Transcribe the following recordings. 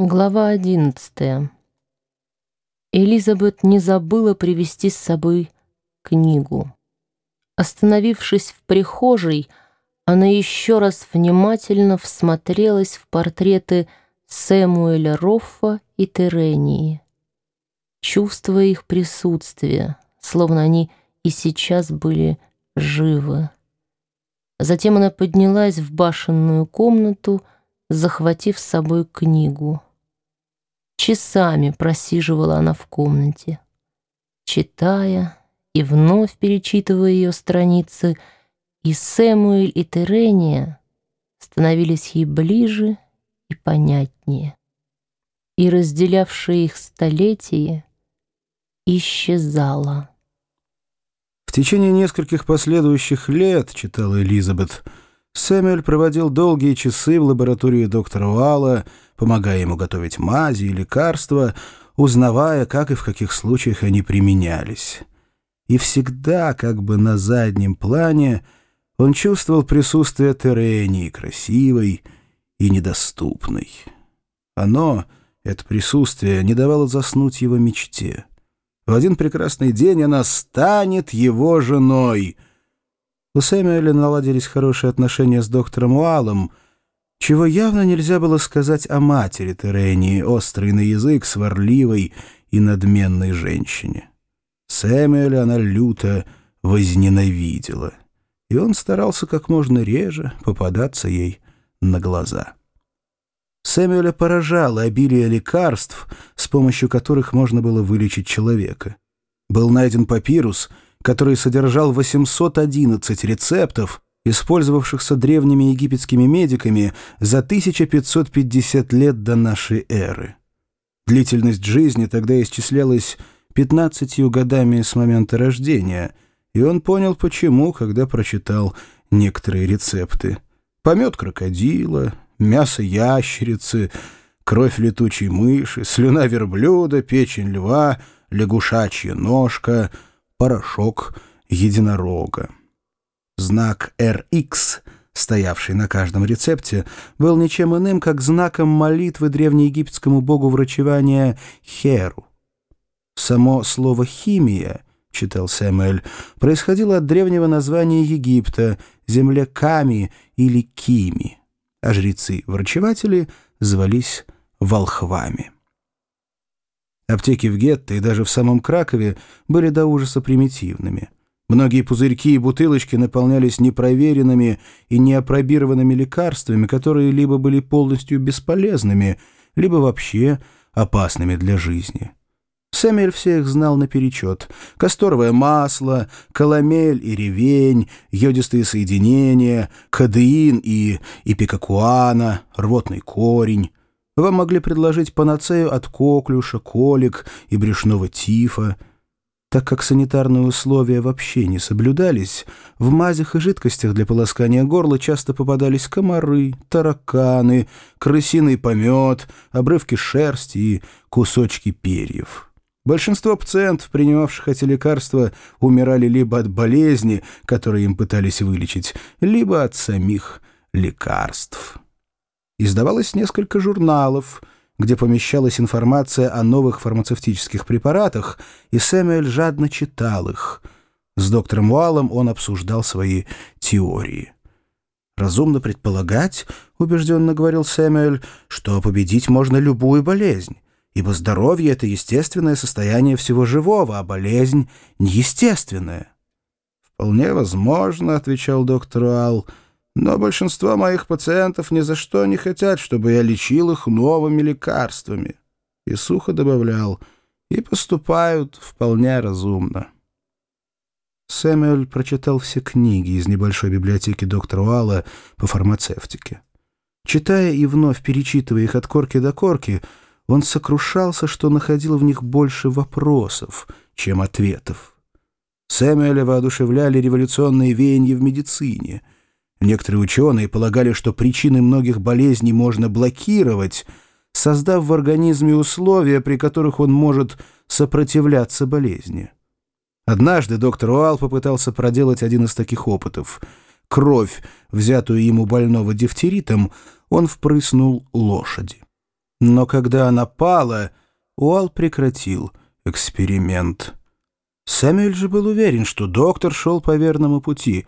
Глава одиннадцатая. Элизабет не забыла привезти с собой книгу. Остановившись в прихожей, она еще раз внимательно всмотрелась в портреты Сэмуэля Роффа и Терении. Чувствуя их присутствие, словно они и сейчас были живы. Затем она поднялась в башенную комнату, захватив с собой книгу. Часами просиживала она в комнате, читая и вновь перечитывая ее страницы, и Сэмуэль и Терения становились ей ближе и понятнее, и разделявшее их столетие исчезало. В течение нескольких последующих лет, читала Элизабет, Сэмюэль проводил долгие часы в лаборатории доктора Уалла, помогая ему готовить мази и лекарства, узнавая, как и в каких случаях они применялись. И всегда, как бы на заднем плане, он чувствовал присутствие Терении, красивой и недоступной. Оно, это присутствие, не давало заснуть его мечте. В один прекрасный день она станет его женой — у Сэмюэля наладились хорошие отношения с доктором Уаллом, чего явно нельзя было сказать о матери Терении, острой на язык, сварливой и надменной женщине. Сэмюэля она люто возненавидела, и он старался как можно реже попадаться ей на глаза. Сэмюэля поражало обилие лекарств, с помощью которых можно было вылечить человека. Был найден папирус — который содержал 811 рецептов, использовавшихся древними египетскими медиками за 1550 лет до нашей эры. Длительность жизни тогда исчислялась 15 годами с момента рождения, и он понял, почему, когда прочитал некоторые рецепты. Помет крокодила, мясо ящерицы, кровь летучей мыши, слюна верблюда, печень льва, лягушачья ножка — порошок единорога. Знак RX, стоявший на каждом рецепте, был ничем иным, как знаком молитвы древнеегипетскому богу врачевания Херу. Само слово «химия», — читал Сэмэль, происходило от древнего названия Египта, земле Ками или Кими, а жрецы-врачеватели звались волхвами. Аптеки в гетто и даже в самом Кракове были до ужаса примитивными. Многие пузырьки и бутылочки наполнялись непроверенными и неопробированными лекарствами, которые либо были полностью бесполезными, либо вообще опасными для жизни. Сэмюэль всех знал наперечет. Касторовое масло, каламель и ревень, йодистые соединения, кадеин и ипикакуана, рвотный корень. Вам могли предложить панацею от коклюша, колик и брюшного тифа. Так как санитарные условия вообще не соблюдались, в мазях и жидкостях для полоскания горла часто попадались комары, тараканы, крысиный помет, обрывки шерсти и кусочки перьев. Большинство пациентов, принимавших эти лекарства, умирали либо от болезни, которые им пытались вылечить, либо от самих лекарств. Издавалось несколько журналов, где помещалась информация о новых фармацевтических препаратах, и Сэмюэль жадно читал их. С доктором Уаллом он обсуждал свои теории. «Разумно предполагать, — убежденно говорил Сэмюэль, — что победить можно любую болезнь, ибо здоровье — это естественное состояние всего живого, а болезнь — неестественная». «Вполне возможно, — отвечал доктор Уалл, — но большинство моих пациентов ни за что не хотят, чтобы я лечил их новыми лекарствами. И сухо добавлял, и поступают вполне разумно. Сэмюэль прочитал все книги из небольшой библиотеки доктора Уалла по фармацевтике. Читая и вновь перечитывая их от корки до корки, он сокрушался, что находил в них больше вопросов, чем ответов. Сэмюэля воодушевляли революционные веяния в медицине — Некоторые ученые полагали, что причины многих болезней можно блокировать, создав в организме условия, при которых он может сопротивляться болезни. Однажды доктор Уалл попытался проделать один из таких опытов. Кровь, взятую ему больного дифтеритом, он впрыснул лошади. Но когда она пала, Уал прекратил эксперимент. Сэмюэль же был уверен, что доктор шел по верному пути.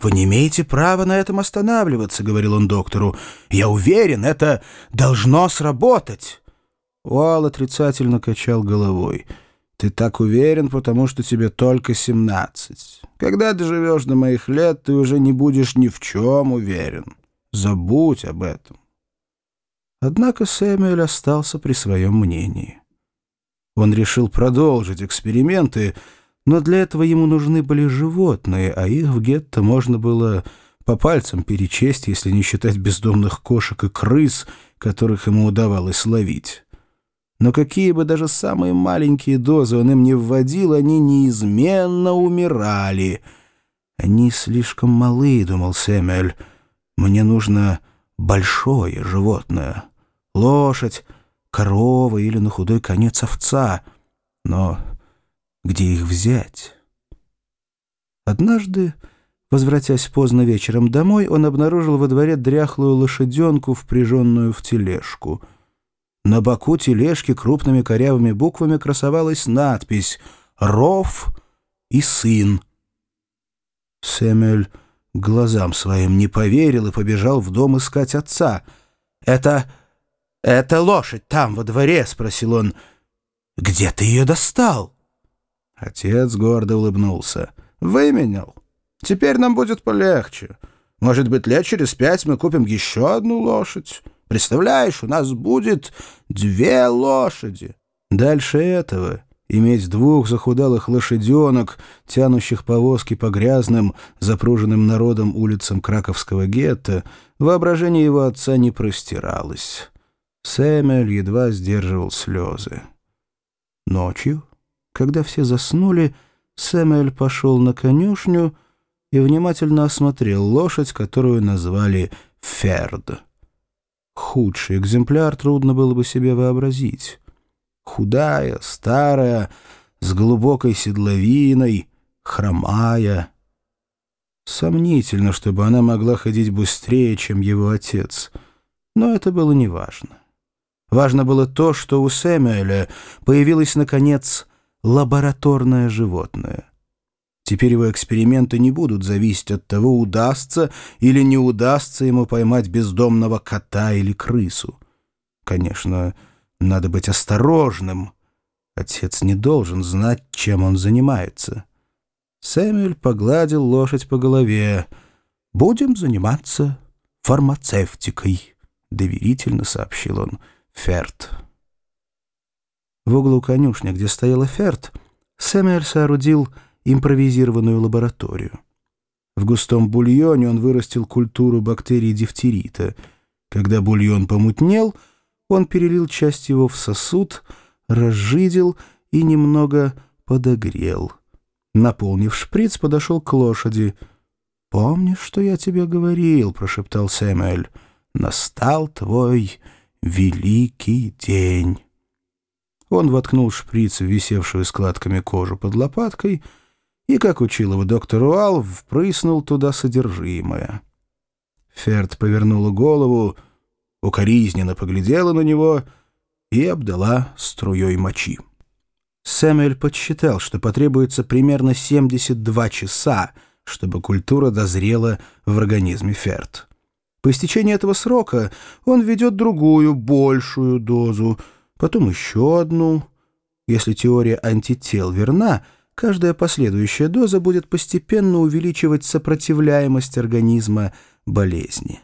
«Вы не имеете права на этом останавливаться», — говорил он доктору. «Я уверен, это должно сработать». Уал отрицательно качал головой. «Ты так уверен, потому что тебе только семнадцать. Когда ты живешь до моих лет, ты уже не будешь ни в чем уверен. Забудь об этом». Однако Сэмюэль остался при своем мнении. Он решил продолжить эксперименты, но для этого ему нужны были животные, а их в гетто можно было по пальцам перечесть, если не считать бездомных кошек и крыс, которых ему удавалось ловить. Но какие бы даже самые маленькие дозы он им не вводил, они неизменно умирали. «Они слишком малы», — думал Сэмюэль. «Мне нужно большое животное. Лошадь, корова или на худой конец овца. Но где их взять? Однажды, возвратясь поздно вечером домой, он обнаружил во дворе дряхлую лошаденку, впряженную в тележку. На боку тележки крупными корявыми буквами красовалась надпись «Ров и сын». Сэмюэль глазам своим не поверил и побежал в дом искать отца. «Это «Это лошадь там, во дворе?» — спросил он. «Где ты ее достал?» Отец гордо улыбнулся. «Выменял. Теперь нам будет полегче. Может быть, лет через пять мы купим еще одну лошадь. Представляешь, у нас будет две лошади». Дальше этого иметь двух захудалых лошаденок, тянущих повозки по грязным, запруженным народом улицам Краковского гетто, воображение его отца не простиралось. Сэмюэль едва сдерживал слезы. Ночью, когда все заснули, Сэмюэль пошел на конюшню и внимательно осмотрел лошадь, которую назвали Ферд. Худший экземпляр трудно было бы себе вообразить. Худая, старая, с глубокой седловиной, хромая. Сомнительно, чтобы она могла ходить быстрее, чем его отец, но это было неважно. Важно было то, что у Сэмюэля появилось, наконец, лабораторное животное. Теперь его эксперименты не будут зависеть от того, удастся или не удастся ему поймать бездомного кота или крысу. Конечно, надо быть осторожным. Отец не должен знать, чем он занимается. Сэмюэль погладил лошадь по голове. «Будем заниматься фармацевтикой», — доверительно сообщил он. Ферт. В углу конюшни, где стояла Ферт, Сэмюэль соорудил импровизированную лабораторию. В густом бульоне он вырастил культуру бактерий дифтерита. Когда бульон помутнел, он перелил часть его в сосуд, разжидил и немного подогрел. Наполнив шприц, подошел к лошади. «Помнишь, что я тебе говорил?» — прошептал Сэмюэль. «Настал твой великий день. Он воткнул шприц в висевшую складками кожу под лопаткой и, как учил его доктор Уал, впрыснул туда содержимое. Ферд повернула голову, укоризненно поглядела на него и обдала струей мочи. Сэмюэль подсчитал, что потребуется примерно 72 часа, чтобы культура дозрела в организме Ферд. По истечении этого срока он ведет другую, большую дозу, потом еще одну. Если теория антител верна, каждая последующая доза будет постепенно увеличивать сопротивляемость организма болезни.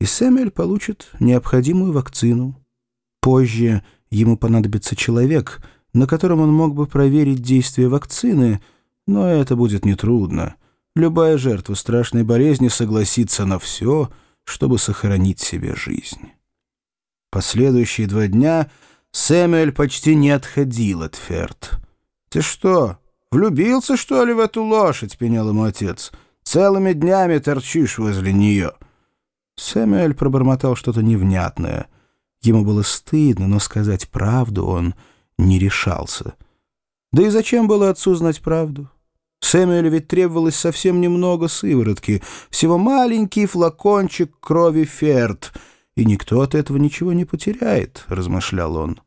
И Сэмюэль получит необходимую вакцину. Позже ему понадобится человек, на котором он мог бы проверить действие вакцины, но это будет нетрудно. Любая жертва страшной болезни согласится на все — чтобы сохранить себе жизнь. Последующие два дня Сэмюэль почти не отходил от Ферд. «Ты что, влюбился, что ли, в эту лошадь?» — пенял ему отец. «Целыми днями торчишь возле нее». Сэмюэль пробормотал что-то невнятное. Ему было стыдно, но сказать правду он не решался. Да и зачем было отцу знать правду? Сэмюэлю ведь требовалось совсем немного сыворотки, всего маленький флакончик крови ферд, и никто от этого ничего не потеряет», — размышлял он.